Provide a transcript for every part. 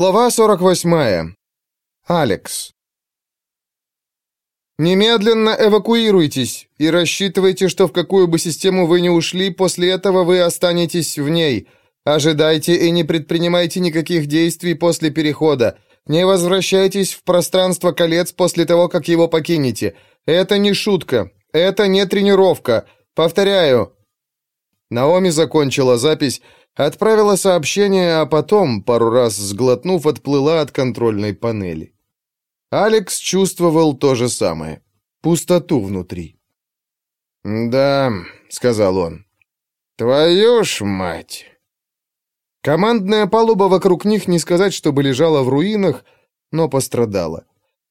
Глава 48. Алекс. Немедленно эвакуируйтесь и рассчитывайте, что в какую бы систему вы ни ушли, после этого вы останетесь в ней. Ожидайте и не предпринимайте никаких действий после перехода. Не возвращайтесь в пространство колец после того, как его покинете. Это не шутка. Это не тренировка. Повторяю. Наоми закончила запись, отправила сообщение, а потом, пару раз сглотнув, отплыла от контрольной панели. Алекс чувствовал то же самое. Пустоту внутри. «Да», — сказал он, — «твою ж мать!» Командная палуба вокруг них не сказать, чтобы лежала в руинах, но пострадала.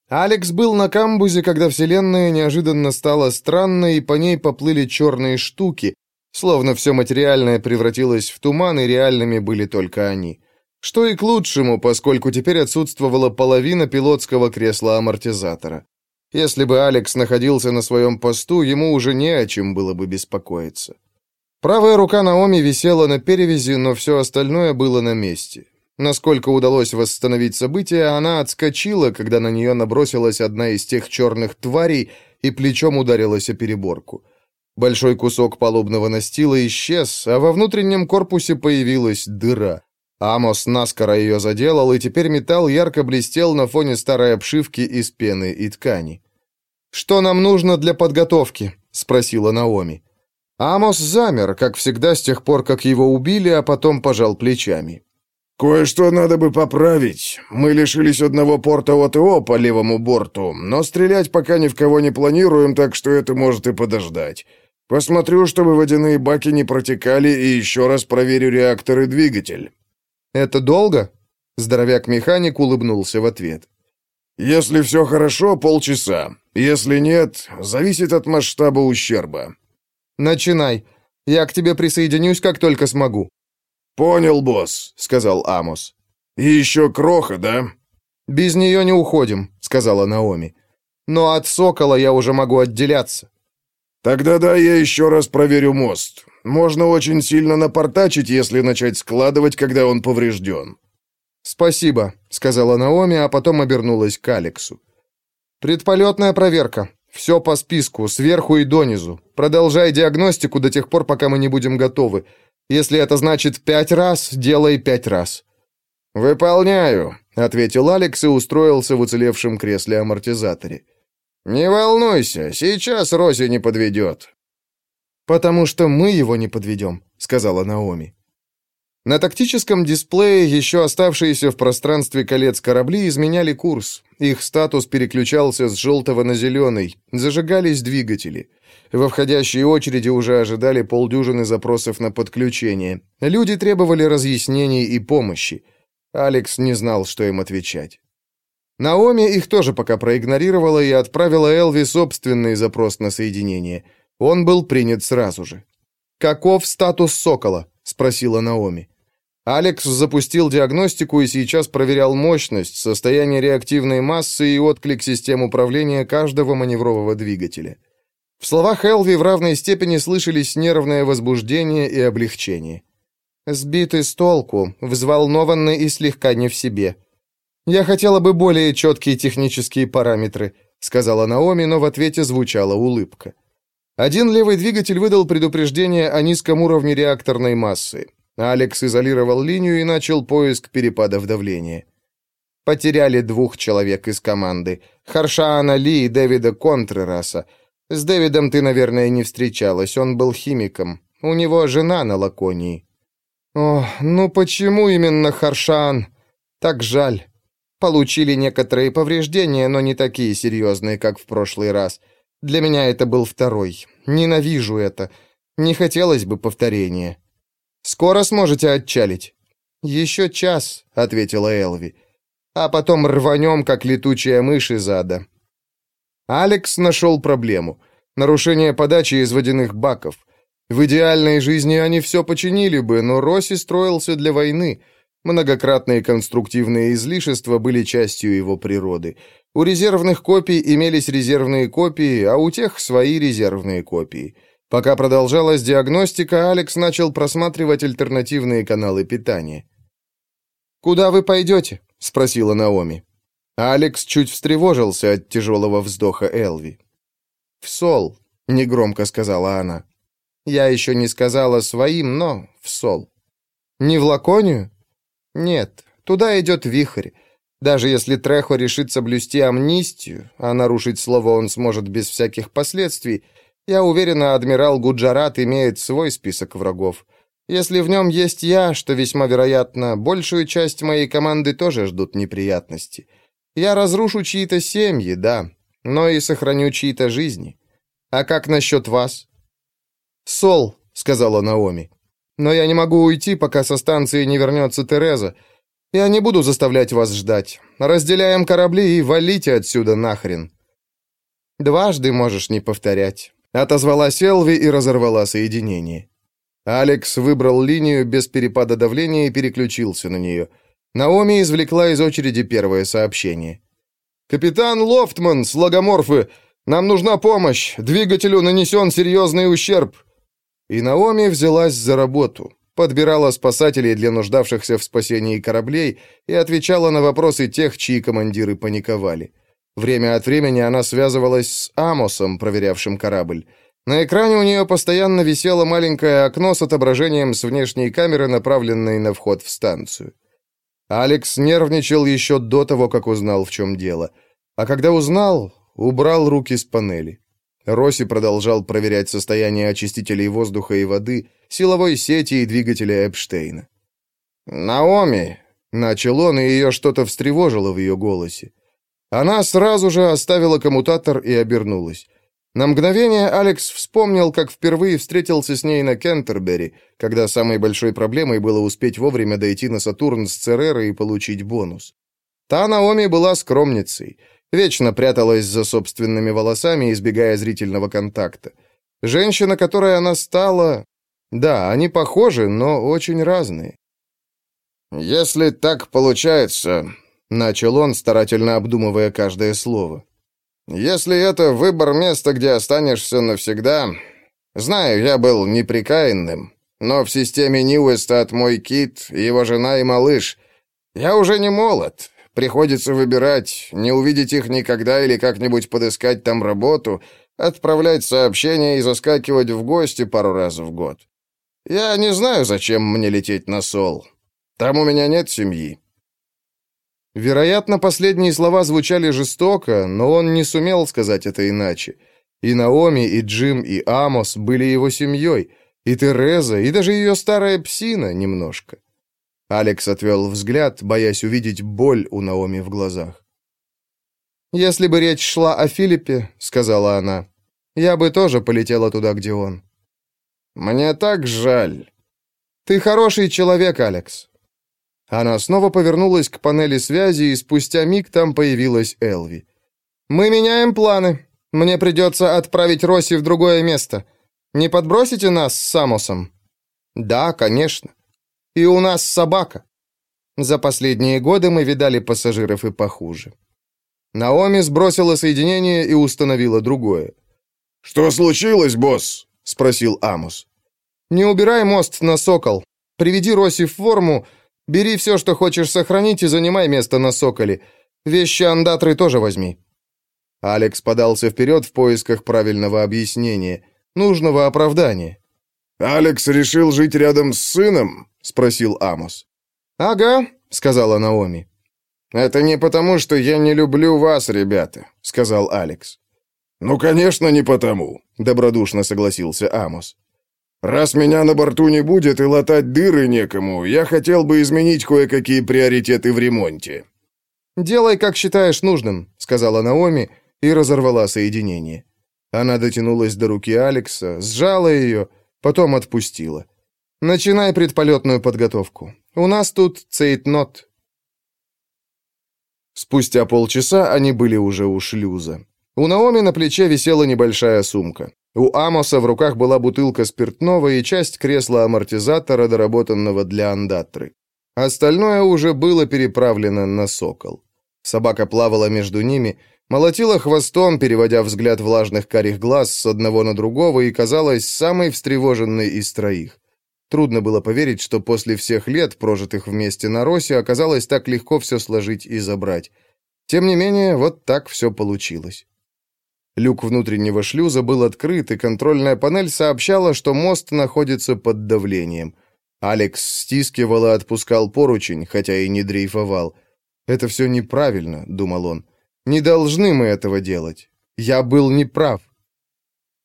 Алекс был на камбузе, когда Вселенная неожиданно стала странной, и по ней поплыли черные штуки, словно все материальное превратилось в туман, и реальными были только они. Что и к лучшему, поскольку теперь отсутствовала половина пилотского кресла-амортизатора. Если бы Алекс находился на своем посту, ему уже не о чем было бы беспокоиться. Правая рука Наоми висела на перевязи, но все остальное было на месте. Насколько удалось восстановить события, она отскочила, когда на нее набросилась одна из тех черных тварей и плечом ударилась о переборку. Большой кусок палубного настила исчез, а во внутреннем корпусе появилась дыра. Амос наскоро ее заделал, и теперь металл ярко блестел на фоне старой обшивки из пены и ткани. «Что нам нужно для подготовки?» — спросила Наоми. Амос замер, как всегда, с тех пор, как его убили, а потом пожал плечами. «Кое-что надо бы поправить. Мы лишились одного порта ОТО по левому борту, но стрелять пока ни в кого не планируем, так что это может и подождать. Посмотрю, чтобы водяные баки не протекали, и еще раз проверю реактор и двигатель». «Это долго?» Здоровяк-механик улыбнулся в ответ. «Если все хорошо, полчаса. Если нет, зависит от масштаба ущерба». «Начинай. Я к тебе присоединюсь, как только смогу». «Понял, босс», — сказал Амос. «И еще кроха, да?» «Без нее не уходим», — сказала Наоми. «Но от сокола я уже могу отделяться». «Тогда да, я еще раз проверю мост. Можно очень сильно напортачить, если начать складывать, когда он поврежден». «Спасибо», — сказала Наоми, а потом обернулась к Алексу. «Предполетная проверка. Все по списку, сверху и донизу. Продолжай диагностику до тех пор, пока мы не будем готовы. Если это значит пять раз, делай пять раз». «Выполняю», — ответил Алекс и устроился в уцелевшем кресле-амортизаторе. «Не волнуйся, сейчас Рози не подведет». «Потому что мы его не подведем», — сказала Наоми. На тактическом дисплее еще оставшиеся в пространстве колец корабли изменяли курс. Их статус переключался с желтого на зеленый, зажигались двигатели. Во входящей очереди уже ожидали полдюжины запросов на подключение. Люди требовали разъяснений и помощи. Алекс не знал, что им отвечать. Наоми их тоже пока проигнорировала и отправила Элви собственный запрос на соединение. Он был принят сразу же. «Каков статус «Сокола»?» — спросила Наоми. Алекс запустил диагностику и сейчас проверял мощность, состояние реактивной массы и отклик систем управления каждого маневрового двигателя. В словах Элви в равной степени слышались нервное возбуждение и облегчение. «Сбитый с толку, взволнованный и слегка не в себе», «Я хотела бы более четкие технические параметры», сказала Наоми, но в ответе звучала улыбка. Один левый двигатель выдал предупреждение о низком уровне реакторной массы. Алекс изолировал линию и начал поиск перепадов давления. Потеряли двух человек из команды. Харшаана Ли и Дэвида Контрераса. С Дэвидом ты, наверное, не встречалась, он был химиком. У него жена на Лаконии. О, ну почему именно Харшан? Так жаль. Получили некоторые повреждения, но не такие серьезные, как в прошлый раз. Для меня это был второй. Ненавижу это. Не хотелось бы повторения. Скоро сможете отчалить? Еще час, ответила Элви. А потом рванем, как летучая мышь из ада. Алекс нашел проблему. Нарушение подачи из водяных баков. В идеальной жизни они все починили бы, но Росси строился для войны — Многократные конструктивные излишества были частью его природы. У резервных копий имелись резервные копии, а у тех свои резервные копии. Пока продолжалась диагностика, Алекс начал просматривать альтернативные каналы питания. «Куда вы пойдете?» — спросила Наоми. Алекс чуть встревожился от тяжелого вздоха Элви. «В Сол», — негромко сказала она. «Я еще не сказала своим, но в Сол». «Не в Лаконию?» «Нет, туда идет вихрь. Даже если Трехо решит соблюсти амнистию, а нарушить слово он сможет без всяких последствий, я уверена, адмирал Гуджарат имеет свой список врагов. Если в нем есть я, что весьма вероятно, большую часть моей команды тоже ждут неприятности. Я разрушу чьи-то семьи, да, но и сохраню чьи-то жизни. А как насчет вас?» «Сол», — сказала Наоми. «Но я не могу уйти, пока со станции не вернется Тереза. Я не буду заставлять вас ждать. Разделяем корабли и валите отсюда нахрен». «Дважды можешь не повторять», — отозвалась Элви и разорвала соединение. Алекс выбрал линию без перепада давления и переключился на нее. Наоми извлекла из очереди первое сообщение. «Капитан Лофтман, слогоморфы, нам нужна помощь. Двигателю нанесен серьезный ущерб». И Наоми взялась за работу подбирала спасателей для нуждавшихся в спасении кораблей и отвечала на вопросы тех, чьи командиры паниковали. Время от времени она связывалась с Амосом, проверявшим корабль. На экране у нее постоянно висело маленькое окно с отображением с внешней камеры, направленной на вход в станцию. Алекс нервничал еще до того, как узнал, в чем дело. А когда узнал, убрал руки с панели. Росси продолжал проверять состояние очистителей воздуха и воды, силовой сети и двигателя Эпштейна. «Наоми!» — начал он, и ее что-то встревожило в ее голосе. Она сразу же оставила коммутатор и обернулась. На мгновение Алекс вспомнил, как впервые встретился с ней на Кентербери, когда самой большой проблемой было успеть вовремя дойти на Сатурн с Церера и получить бонус. Та Наоми была скромницей — Вечно пряталась за собственными волосами, избегая зрительного контакта. Женщина, которой она стала... Да, они похожи, но очень разные. «Если так получается...» — начал он, старательно обдумывая каждое слово. «Если это выбор места, где останешься навсегда... Знаю, я был неприкаянным, но в системе Ньюэста мой кит, его жена и малыш. Я уже не молод, Приходится выбирать, не увидеть их никогда или как-нибудь подыскать там работу, отправлять сообщения и заскакивать в гости пару раз в год. Я не знаю, зачем мне лететь на Сол. Там у меня нет семьи». Вероятно, последние слова звучали жестоко, но он не сумел сказать это иначе. И Наоми, и Джим, и Амос были его семьей, и Тереза, и даже ее старая псина немножко. Алекс отвел взгляд, боясь увидеть боль у Наоми в глазах. «Если бы речь шла о Филиппе, — сказала она, — я бы тоже полетела туда, где он». «Мне так жаль». «Ты хороший человек, Алекс». Она снова повернулась к панели связи, и спустя миг там появилась Элви. «Мы меняем планы. Мне придется отправить Росси в другое место. Не подбросите нас с Самосом?» «Да, конечно. И у нас собака. За последние годы мы видали пассажиров и похуже. Наоми сбросила соединение и установила другое. «Что случилось, босс?» — спросил Амос. «Не убирай мост на Сокол. Приведи Роси в форму, бери все, что хочешь сохранить, и занимай место на Соколе. Вещи андатры тоже возьми». Алекс подался вперед в поисках правильного объяснения, нужного оправдания. «Алекс решил жить рядом с сыном?» — спросил Амос. «Ага», — сказала Наоми. «Это не потому, что я не люблю вас, ребята», — сказал Алекс. «Ну, конечно, не потому», — добродушно согласился Амос. «Раз меня на борту не будет и латать дыры некому, я хотел бы изменить кое-какие приоритеты в ремонте». «Делай, как считаешь нужным», — сказала Наоми и разорвала соединение. Она дотянулась до руки Алекса, сжала ее, потом отпустила. Начинай предполетную подготовку. У нас тут цейтнот. Спустя полчаса они были уже у шлюза. У Наоми на плече висела небольшая сумка. У Амоса в руках была бутылка спиртного и часть кресла-амортизатора, доработанного для андатры. Остальное уже было переправлено на сокол. Собака плавала между ними, молотила хвостом, переводя взгляд влажных карих глаз с одного на другого и казалась самой встревоженной из троих. Трудно было поверить, что после всех лет, прожитых вместе на Росе, оказалось так легко все сложить и забрать. Тем не менее, вот так все получилось. Люк внутреннего шлюза был открыт, и контрольная панель сообщала, что мост находится под давлением. Алекс стискивал и отпускал поручень, хотя и не дрейфовал. «Это все неправильно», — думал он. «Не должны мы этого делать. Я был неправ».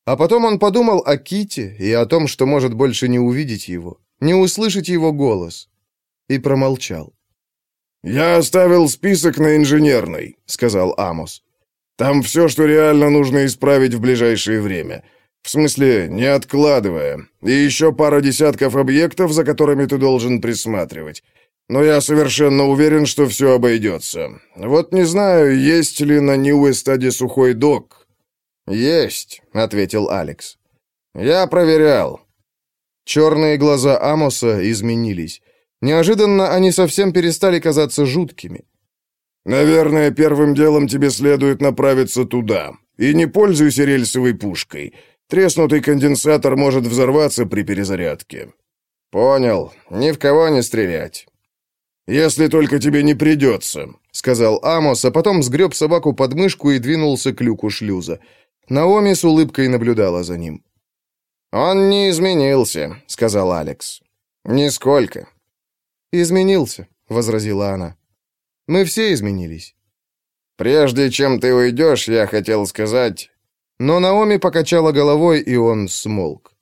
А потом он подумал о Ките и о том, что может больше не увидеть его, не услышать его голос. И промолчал. «Я оставил список на инженерной», — сказал Амос. «Там все, что реально нужно исправить в ближайшее время. В смысле, не откладывая. И еще пара десятков объектов, за которыми ты должен присматривать. Но я совершенно уверен, что все обойдется. Вот не знаю, есть ли на Нью-Эстаде сухой док, «Есть», — ответил Алекс. «Я проверял». Черные глаза Амоса изменились. Неожиданно они совсем перестали казаться жуткими. «Наверное, первым делом тебе следует направиться туда. И не пользуйся рельсовой пушкой. Треснутый конденсатор может взорваться при перезарядке». «Понял. Ни в кого не стрелять». «Если только тебе не придется», — сказал Амос, а потом сгреб собаку под мышку и двинулся к люку шлюза. Наоми с улыбкой наблюдала за ним. «Он не изменился», — сказал Алекс. «Нисколько». «Изменился», — возразила она. «Мы все изменились». «Прежде чем ты уйдешь, я хотел сказать...» Но Наоми покачала головой, и он смолк.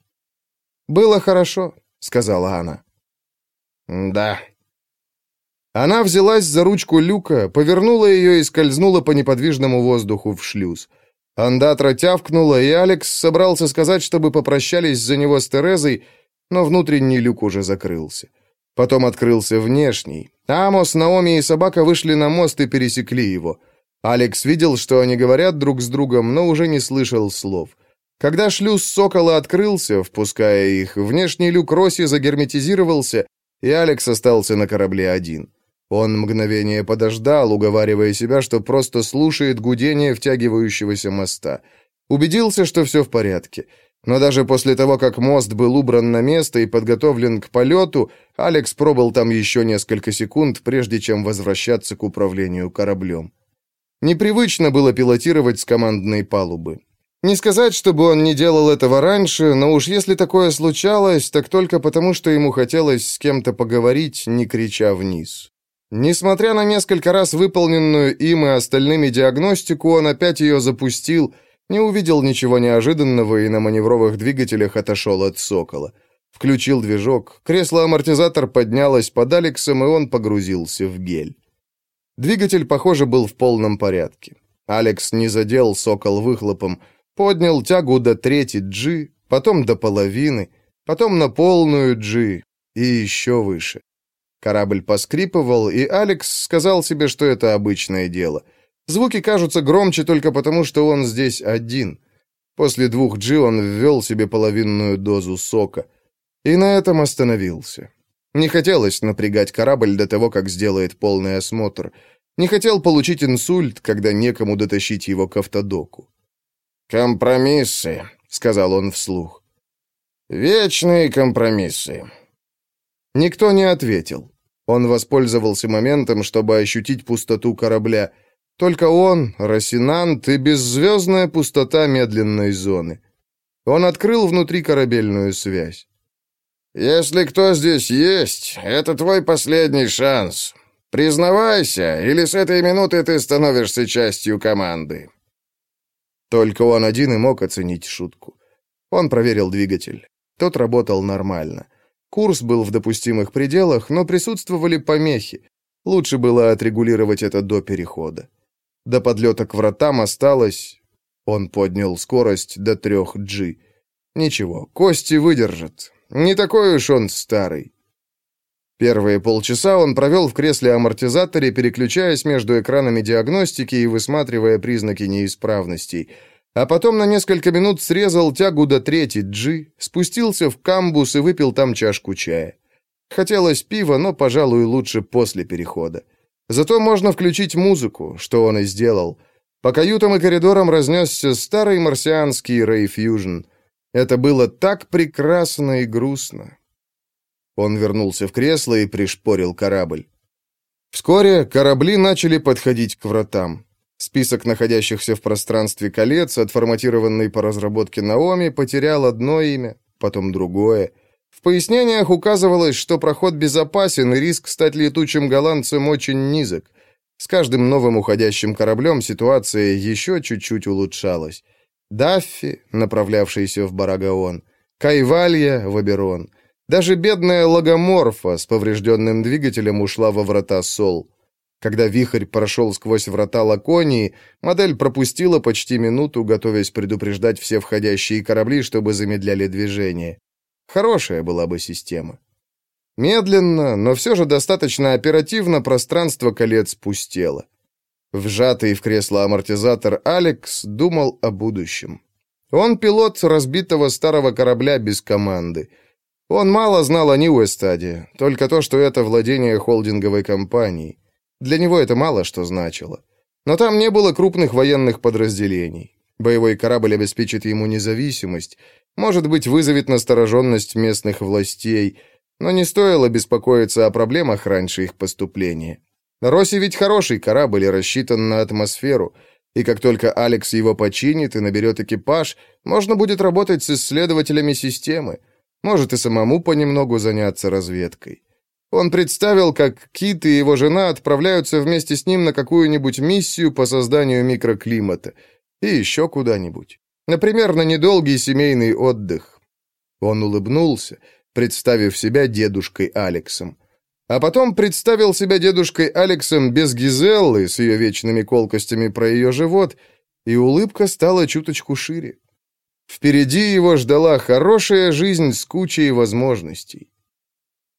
«Было хорошо», — сказала она. «Да». Она взялась за ручку люка, повернула ее и скользнула по неподвижному воздуху в шлюз. Андатра тявкнула, и Алекс собрался сказать, чтобы попрощались за него с Терезой, но внутренний люк уже закрылся. Потом открылся внешний. Амос, Наоми и собака вышли на мост и пересекли его. Алекс видел, что они говорят друг с другом, но уже не слышал слов. Когда шлюз Сокола открылся, впуская их, внешний люк Росси загерметизировался, и Алекс остался на корабле один. Он мгновение подождал, уговаривая себя, что просто слушает гудение втягивающегося моста. Убедился, что все в порядке. Но даже после того, как мост был убран на место и подготовлен к полету, Алекс пробыл там еще несколько секунд, прежде чем возвращаться к управлению кораблем. Непривычно было пилотировать с командной палубы. Не сказать, чтобы он не делал этого раньше, но уж если такое случалось, так только потому, что ему хотелось с кем-то поговорить, не крича вниз. Несмотря на несколько раз выполненную им и остальными диагностику, он опять ее запустил, не увидел ничего неожиданного и на маневровых двигателях отошел от «Сокола». Включил движок, кресло-амортизатор поднялось под Алексом, и он погрузился в гель. Двигатель, похоже, был в полном порядке. Алекс не задел «Сокол» выхлопом, поднял тягу до трети G, потом до половины, потом на полную G и еще выше. Корабль поскрипывал, и Алекс сказал себе, что это обычное дело. Звуки кажутся громче только потому, что он здесь один. После двух G он ввел себе половинную дозу сока. И на этом остановился. Не хотелось напрягать корабль до того, как сделает полный осмотр. Не хотел получить инсульт, когда некому дотащить его к автодоку. «Компромиссы», — сказал он вслух. «Вечные компромиссы». Никто не ответил. Он воспользовался моментом, чтобы ощутить пустоту корабля. Только он, Росинант и беззвездная пустота медленной зоны. Он открыл внутри корабельную связь. «Если кто здесь есть, это твой последний шанс. Признавайся, или с этой минуты ты становишься частью команды». Только он один и мог оценить шутку. Он проверил двигатель. Тот работал нормально. Курс был в допустимых пределах, но присутствовали помехи. Лучше было отрегулировать это до перехода. До подлета к вратам осталось... Он поднял скорость до трех G. Ничего, кости выдержат. Не такой уж он старый. Первые полчаса он провел в кресле-амортизаторе, переключаясь между экранами диагностики и высматривая признаки неисправностей — а потом на несколько минут срезал тягу до третьей G, спустился в камбус и выпил там чашку чая. Хотелось пива, но, пожалуй, лучше после перехода. Зато можно включить музыку, что он и сделал. По каютам и коридорам разнесся старый марсианский Fusion. Это было так прекрасно и грустно. Он вернулся в кресло и пришпорил корабль. Вскоре корабли начали подходить к вратам. Список находящихся в пространстве колец, отформатированный по разработке Наоми, потерял одно имя, потом другое. В пояснениях указывалось, что проход безопасен и риск стать летучим голландцем очень низок. С каждым новым уходящим кораблем ситуация еще чуть-чуть улучшалась. Даффи, направлявшийся в Барагаон, Кайвалья в Аберон — даже бедная логоморфа с поврежденным двигателем ушла во врата Сол. Когда вихрь прошел сквозь врата Лаконии, модель пропустила почти минуту, готовясь предупреждать все входящие корабли, чтобы замедляли движение. Хорошая была бы система. Медленно, но все же достаточно оперативно пространство колец пустело. Вжатый в кресло амортизатор Алекс думал о будущем. Он пилот разбитого старого корабля без команды — он мало знал о Ньюэстаде, только то, что это владение холдинговой компании. Для него это мало что значило. Но там не было крупных военных подразделений. Боевой корабль обеспечит ему независимость, может быть, вызовет настороженность местных властей, но не стоило беспокоиться о проблемах раньше их поступления. Росси ведь хороший корабль и рассчитан на атмосферу, и как только Алекс его починит и наберет экипаж, можно будет работать с исследователями системы — может и самому понемногу заняться разведкой. Он представил, как Кит и его жена отправляются вместе с ним на какую-нибудь миссию по созданию микроклимата. И еще куда-нибудь. Например, на недолгий семейный отдых. Он улыбнулся, представив себя дедушкой Алексом. А потом представил себя дедушкой Алексом без Гизеллы с ее вечными колкостями про ее живот, и улыбка стала чуточку шире. Впереди его ждала хорошая жизнь с кучей возможностей.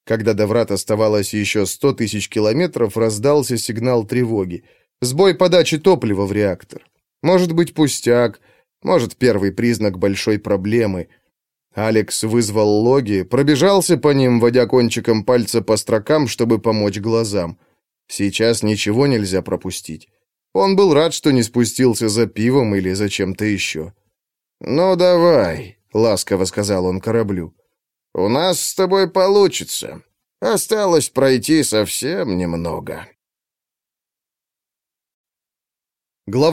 Когда до врат оставалось еще сто тысяч километров, раздался сигнал тревоги. Сбой подачи топлива в реактор. Может быть, пустяк, может, первый признак большой проблемы. Алекс вызвал логи, пробежался по ним, водя кончиком пальца по строкам, чтобы помочь глазам. Сейчас ничего нельзя пропустить. Он был рад, что не спустился за пивом или за чем-то еще. «Ну, давай», — ласково сказал он кораблю. «У нас с тобой получится. Осталось пройти совсем немного». Глава